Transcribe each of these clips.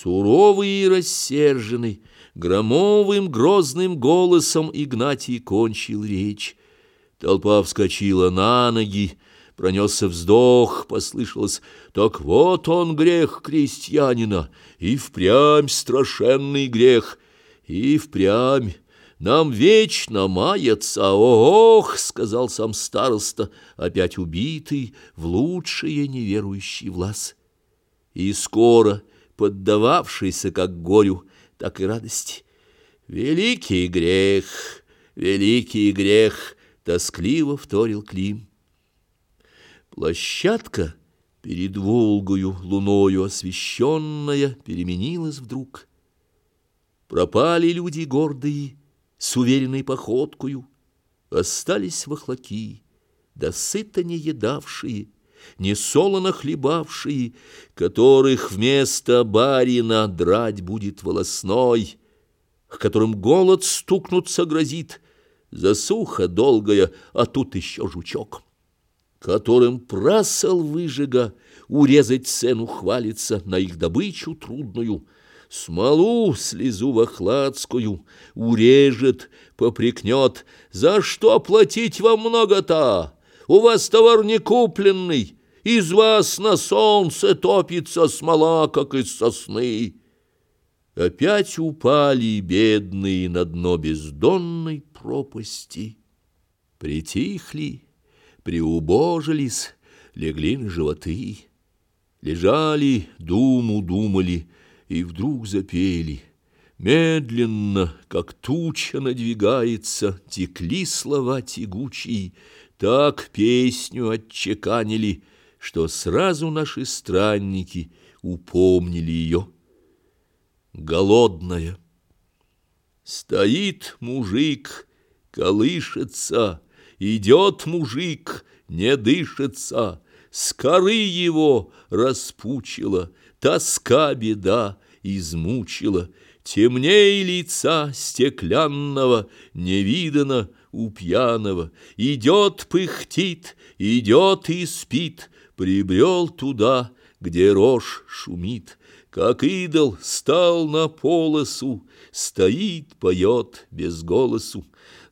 Суровый и рассерженный, громовым грозным голосом Игнатий кончил речь. Толпа вскочила на ноги, пронесся вздох, послышалось «Так вот он грех крестьянина, и впрямь страшенный грех, и впрямь нам вечно мается, ох!» — сказал сам староста, опять убитый в лучшие неверующий влас. И скоро, поддававшийся как горю, так и радости, «Великий грех, великий грех!» — тоскливо вторил Клим. Площадка перед Волгою луною освещенная переменилась вдруг. Пропали люди гордые, с уверенной походкою, остались вахлаки, да сыто не едавшие, не солоно хлебавшие, которых вместо барина драть будет волосной, к которым голод стукнуться грозит, засуха долгая, а тут еще жучок которым прасол выжига урезать цену хвалится на их добычу трудную, смолу слезу вахладскую урежет, попрекнет, за что платить вам много-то? У вас товар не купленный, из вас на солнце топится смола, как из сосны. Опять упали бедные на дно бездонной пропасти, притихли, приубожились, легли на животы, лежали, думу думали и вдруг запели. Медленно, как туча надвигается, текли слова тягучие, так песню отчеканили, что сразу наши странники упомнили ее. Голодная. Стоит мужик, колышется, Идет мужик, не дышится, С коры его распучила, Тоска беда измучила, Темней лица стеклянного Не видано у пьяного. Идет, пыхтит, идет и спит, Прибрел туда, где рожь шумит, Как идол стал на полосу, Стоит, поет без голосу.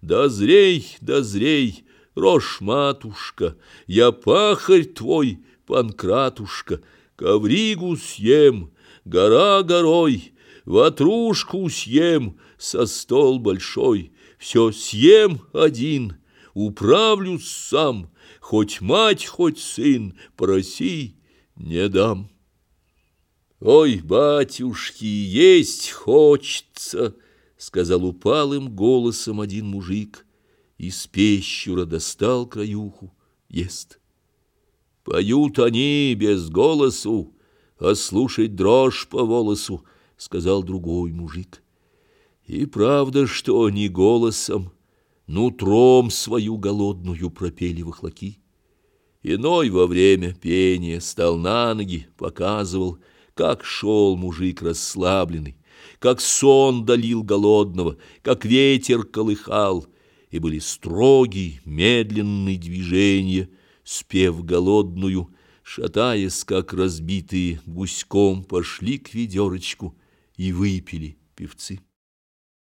Дозрей, дозрей, рожь-матушка, Я пахарь твой, панкратушка, Ковригу съем, гора горой, Ватрушку съем, со стол большой, Все съем один, управлюсь сам, Хоть мать, хоть сын, проси, не дам. Ой, батюшки, есть хочется, — сказал упалым голосом один мужик, Из пещура достал краюху, ест. Поют они без голосу, А слушать дрожь по волосу, — сказал другой мужик. И правда, что не голосом, Нутром свою голодную пропели вахлаки. Иной во время пения стал на ноги, показывал, Как шел мужик расслабленный, как сон долил голодного, как ветер колыхал, и были строгие, медленные движения, спев голодную, шатаясь, как разбитые, гуськом пошли к ведерочку и выпили певцы.